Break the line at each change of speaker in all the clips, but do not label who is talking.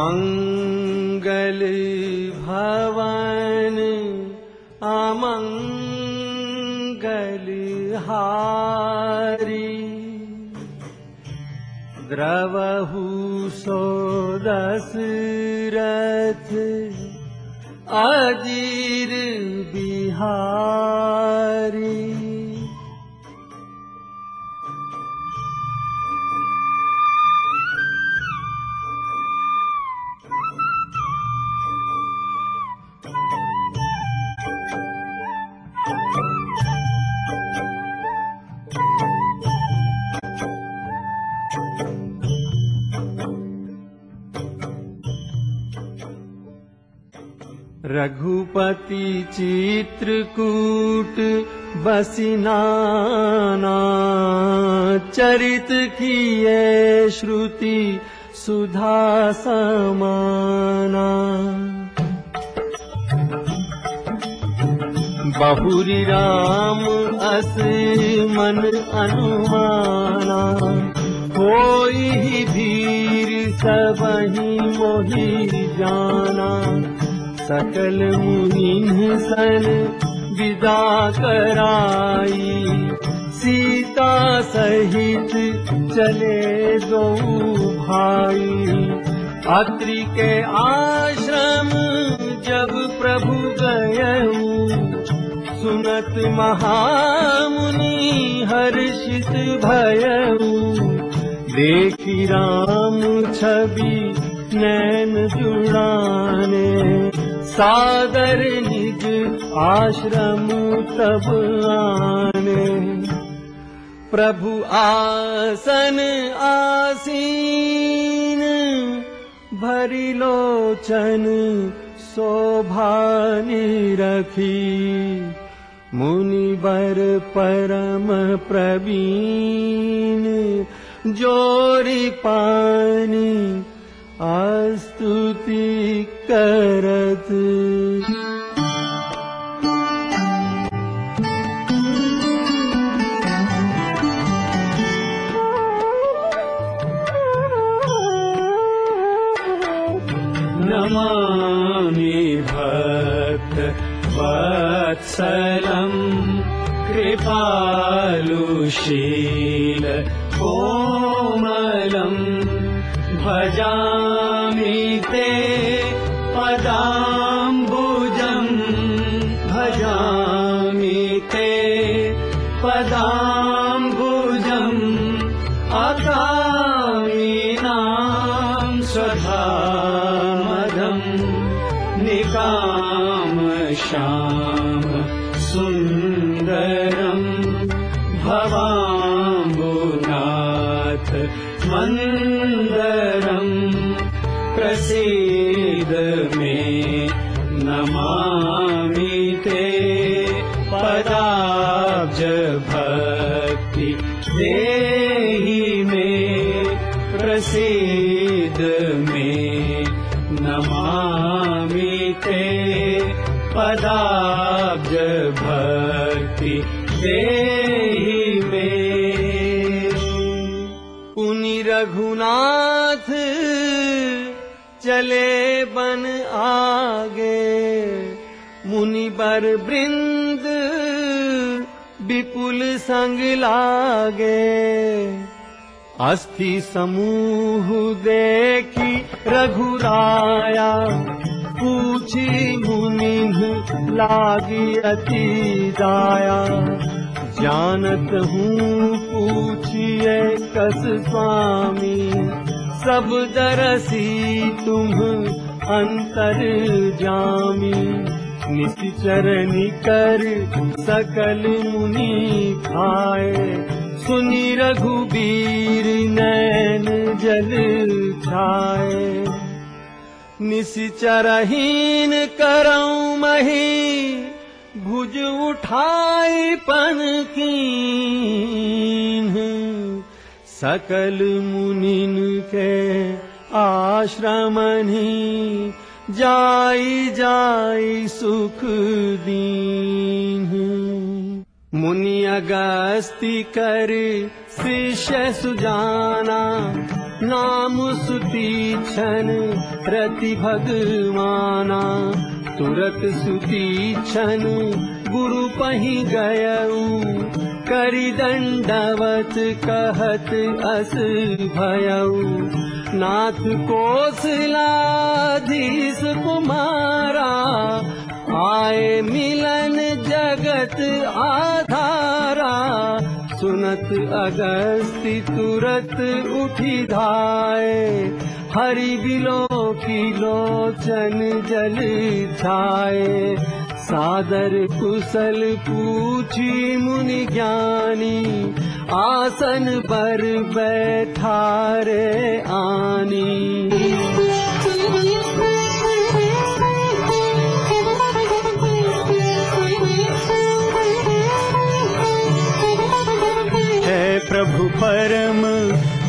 मङ्गल भवन अमङ्गलहारी द्रवहु सो दशरथ अजीर बिहारी रघुपति चित्रकूट बसिनाना चरित किए श्रुति सुधा समाना। बहुरी राम अस मन अनुमाना होई धीर सबही मोही जाना सकल मुनि सन विदा कराई। सीता सहित चले दो भाई। अत्रि के आश्रम जब प्रभु गयऊ सुनत महामुनि हर्षित भयऊ। देखी राम छवि नैन जुड़ाने सादर निज आश्रम तब आने। प्रभु आसन आसीन भरी लोचन शोभानी रखी मुनि बर परम प्रवीण जोरी पानी आस्तुति करत।
नमामि भक्त वत्सलम् कृपालुशील कोमलम् भजामि ते पदाम्बुजम् भजामि ते पदाम्बुजम् अकामीनां स्वधामदम् निकाम श्याम सुन्दरम् भवाम्बुनाथ मन्दरम् प्रसीद
बर वृंद विपुल संग लागे। अस्थि समूह देखी रघुराया पूछी मुनि लागी अति दाया जानत हूँ पूछिए कस स्वामी सब दरसी तुम अंतर जामी निश्चर निकर सकल मुनि खाए सुनी रघुबीर नैन जल छाए। निश्चरहीन करऊ मही भुज उठाई पन कीन सकल मुनिन के आश्रमनि सुख दीन मुनि अगस्ति कर शिष्य सुजाना नाम सुती छन प्रति भगवाना। तुरत सुती छन गुरु पही गयऊ। करि दंडवत कहत अस भयऊ नाथ कोसलाधीश कुमारा आए मिलन जगत आधारा। सुनत अगस्ति तुरत उठी धाए हरि बिलो की लोचन जल छाए। सादर कुशल पूछी मुनि ज्ञानी आसन पर बैठारे आनी।
है प्रभु परम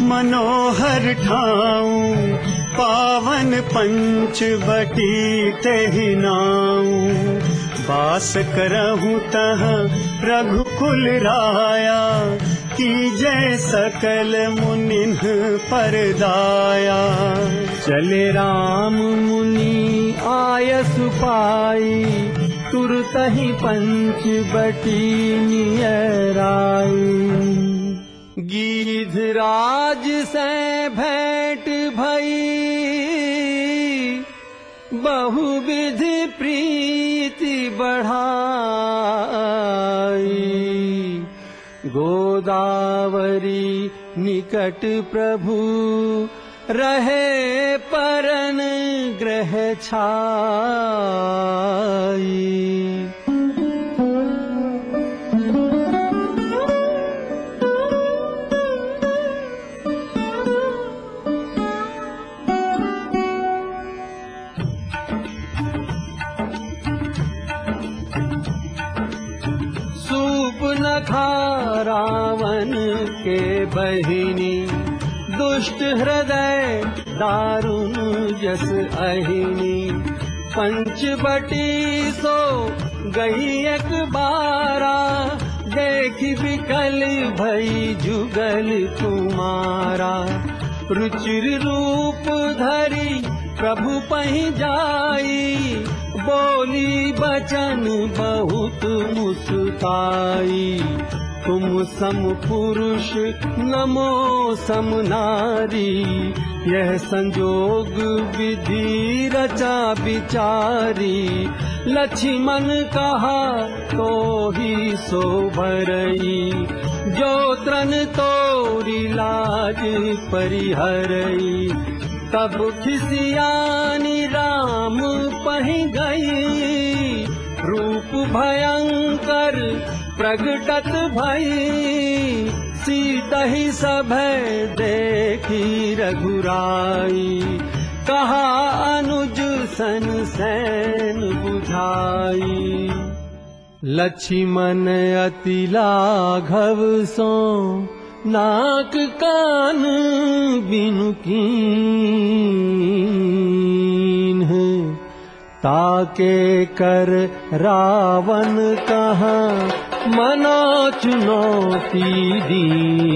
मनोहर ठाऊं पावन पंच बटी तेहि नाऊं। बास करहूँ तह रघुकुल राया की जय सकल मुनिन पर दाया
चले राम मुनि आयस पाई तुरत ही पंच बटी नियराई। गीध राज से भेंट भई बहुविधि प्रीति बढ़ाई गोदावरी निकट प्रभु रहे परन ग्रह छाई बहिनी दुष्ट हृदय दारुण जस अहिनी। पंचवटी सो गई एक बारा देख विकल भई जुगल तुम्हारा रुचिर रूप धरी प्रभु पही जाई बोली बचन बहुत मुस्काई तुम सम पुरुष नमो सम नारी। यह संजोग विधि रचा विचारी। लक्ष्मण कहा तो ही सो भरई जो त्रन तोरी लाज परिहरई। तब खिसियानी राम पही गई। रूप भयंकर प्रगटत भई सीता ही देखी रघुराई। कहा अनुज सन सैन बुझाई। लक्ष्मण अति लाघव सो नाक कान कीन्ह ताके कर रावण कहा मनो चुनौती दीन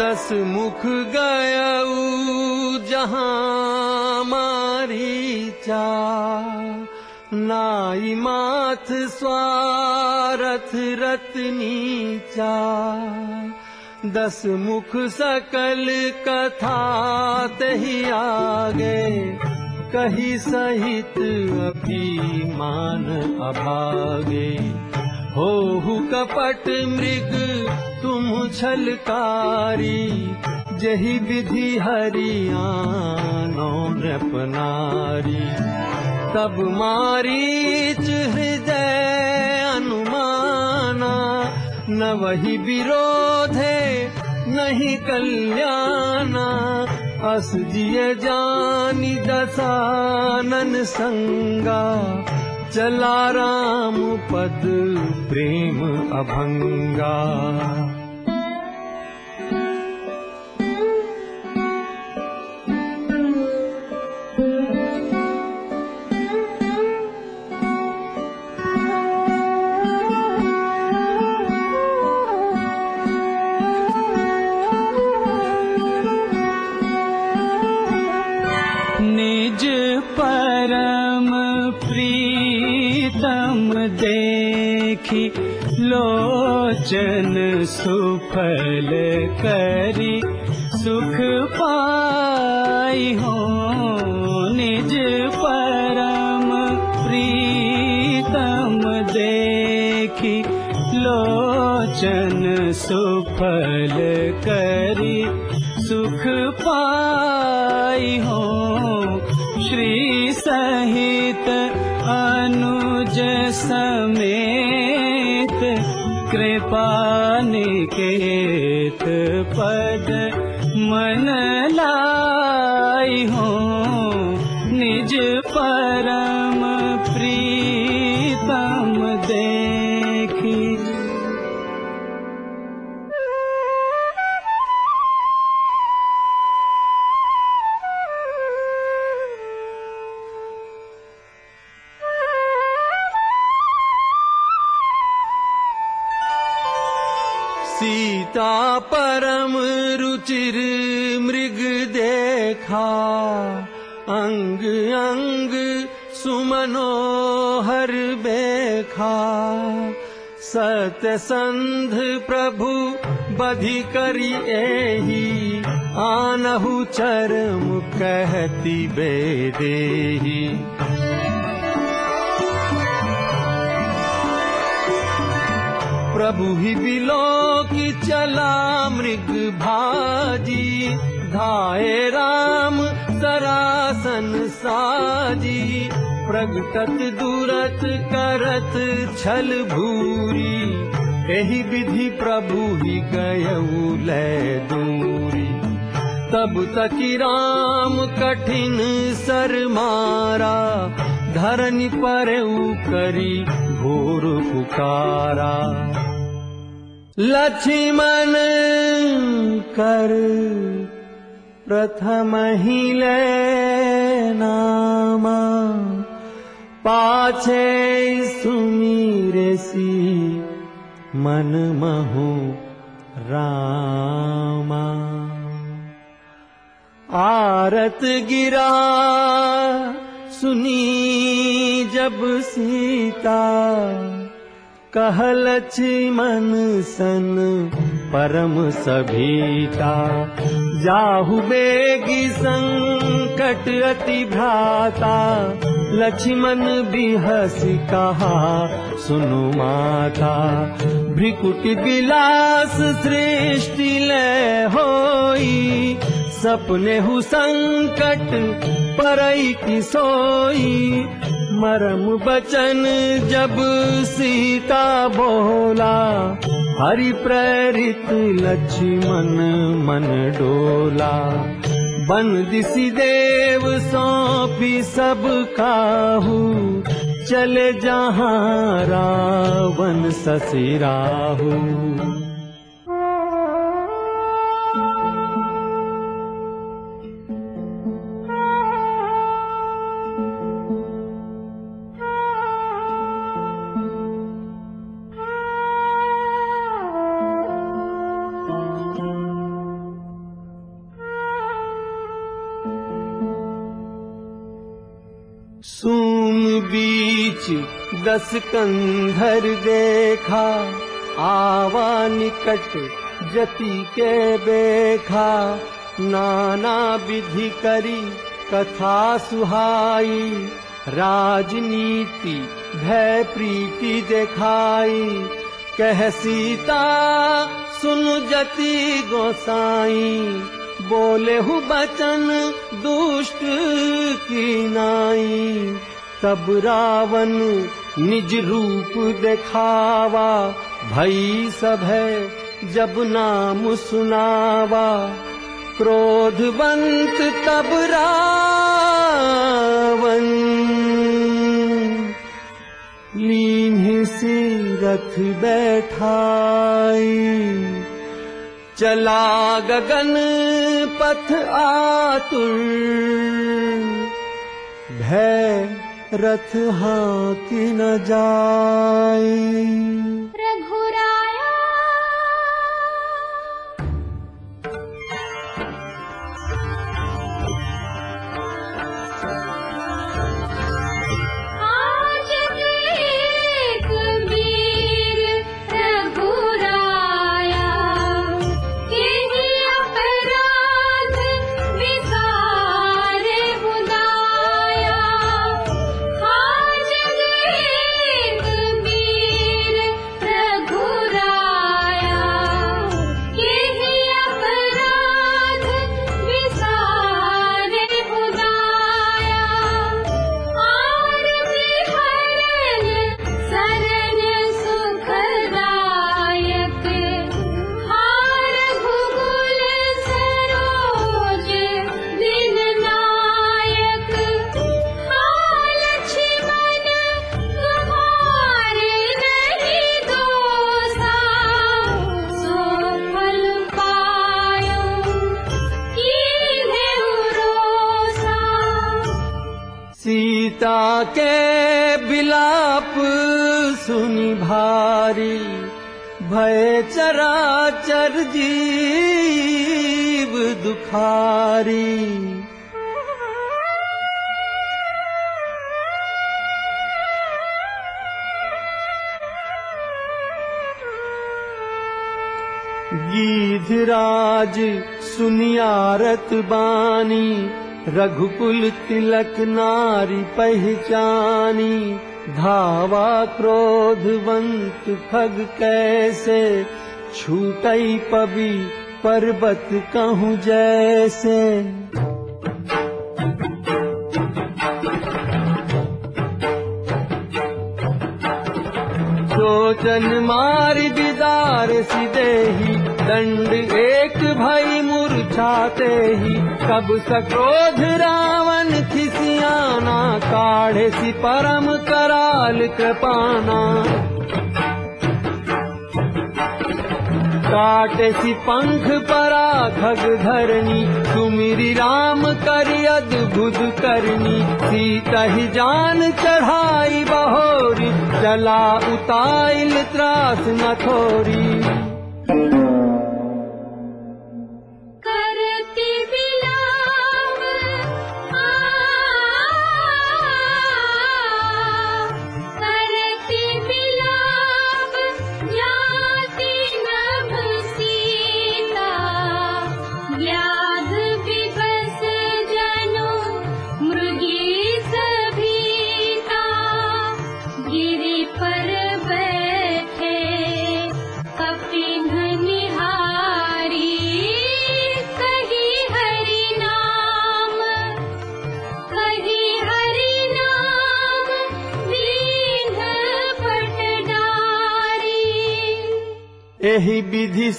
दस मुख गयऊ जहाँ मारी चा माथ स्वारथ रतनी चा दस मुख सकल कथा तही आगे कही सहित अभिमान अभागे। हो कपट मृग तुम छलकारी जही विधि हरियानो नृपनारी तब मारीच हृदय अनुमाना न वही विरोधे नहीं कल्याणा। अस जिय जानी दसानन संगा चला राम पद प्रेम अभंगा
देखी लोचन सुफल करी सुख पाई हो निज परम प्रीतम देखी लोचन सुफल करी कृपा निकेत पद मन
सुमनोहर बेखा सत्य संध प्रभु बधि करी एही आनहु चरम कहती बेदेही। प्रभु ही बिलो की चला मृग भाजी धाये राम सरासन साजी प्रगटत दूरत करत छल भूरी। एही विधि प्रभु ही गयऊ ले दूरी तब तकी राम कठिन सर मारा। धरनी पर करी घोर पुकारा। लक्ष्मण कर प्रथम ही ले नामा पाछे सुमीरे सी मन महु रामा। आरत गिरा सुनी जब सीता कहलछि मन सन परम सभीता। जाहु बेगी संकट अति भ्राता लक्ष्मण बिहस कहा सुनु माता भ्रिकुट विलास सृष्टि ले होई सपने हु संकट परई की सोई मरम बचन जब सीता बोला हरि प्रेरित लक्ष्मण मन डोला। बन दिसी देव सौंपी सब काहू चले जहाँ रावण ससिराहू दस कंधर देखा आवा निकट जति के देखा नाना विधि करी कथा सुहाई राजनीति भय प्रीति दिखाई। कह सीता सुन जति गोसाई बोले हु बचन दुष्ट की नाई तब रावण निज रूप दिखावा भई सब जब नाम सुनावा। क्रोधवंत तब रावण लीन्ह से रथ बैठाई। चला गगन पथ आतुर भय रथ हाँक न जाए।
रघुराया
दुखारी। गीधराज सुनियारत बानी रघुकुल तिलक नारी पहचानी धावा क्रोधवंत खग कैसे छूटई पबी पर्वत कहूँ जैसे। सोचन मारी बिदार सिदेही दंड एक भई मूर्छाते ही। कब सक्रोध रावण खिसियाना, काढ़े सी परम कराल कृपाना। काटे सी पंख परा खग धरनी सुमिरी राम करि अद्भुत करनी सीता ही जान चढ़ाई बहोरी चला उताइल त्रास न थोरी एहि विधि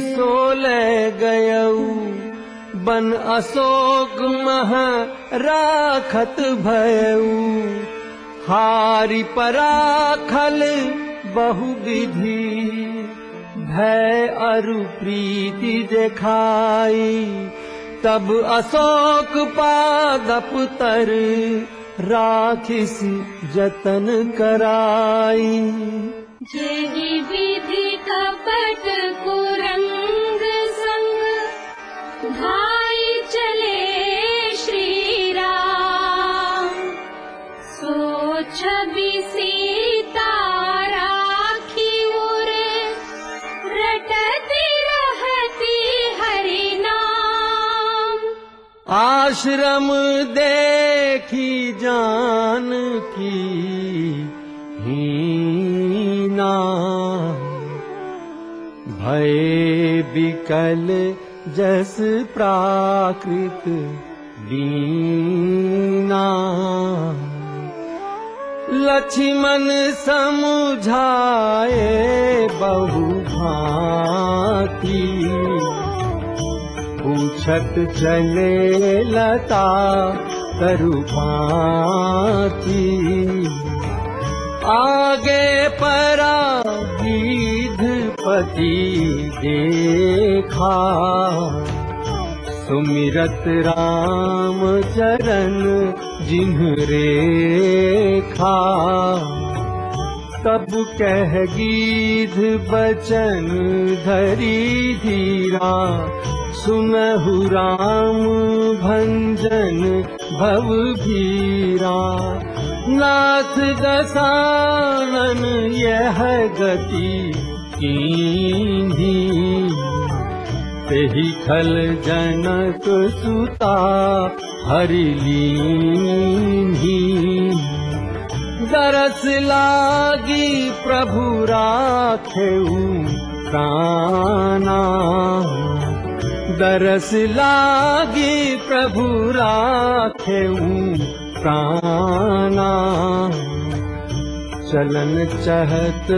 सोले गयऊ बन अशोक मह राखत भयऊ हारी पराखल बहु विधि भय अरु प्रीति देखाई। तब अशोक पादप तर राखिस जतन कराई
विधि कपट कुरंग संग। धाई चले श्री राम सो छवि सीता राखी उर रटती रहती हरि नाम।
आश्रम देखी जान की हीना भय विकल जस प्राकृत दीना लक्ष्मण बहु भांति। पूछत चले लता तरुपाती आगे परा देखा। सुमिरत राम चरण जिन्ह रेखा। तब कह गीध बचन धरी धीरा। सुनहु राम भंजन भव भीरा नाथ दसानन यह गति कीन्ही। तेहि खल जनक सुता हरि लीन्ही। दरस लागी प्रभु राखेऊ प्राणा। दरस लागी प्रभु राखेऊ प्राणा। चलन चहत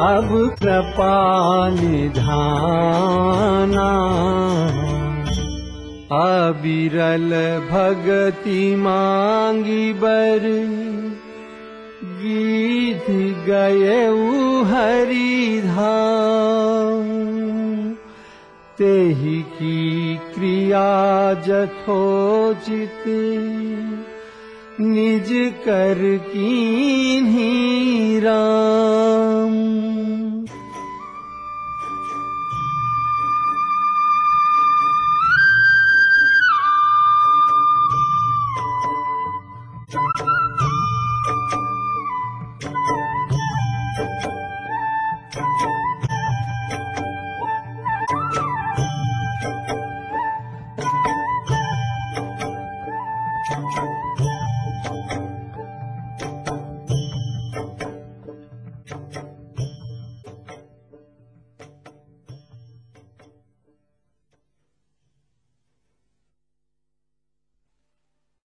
अब कृपा निधाना। अबिरल भगति मांगी बर। गीत गए हरि धाम। तेहि की क्रिया जथोचित निज कर की राम।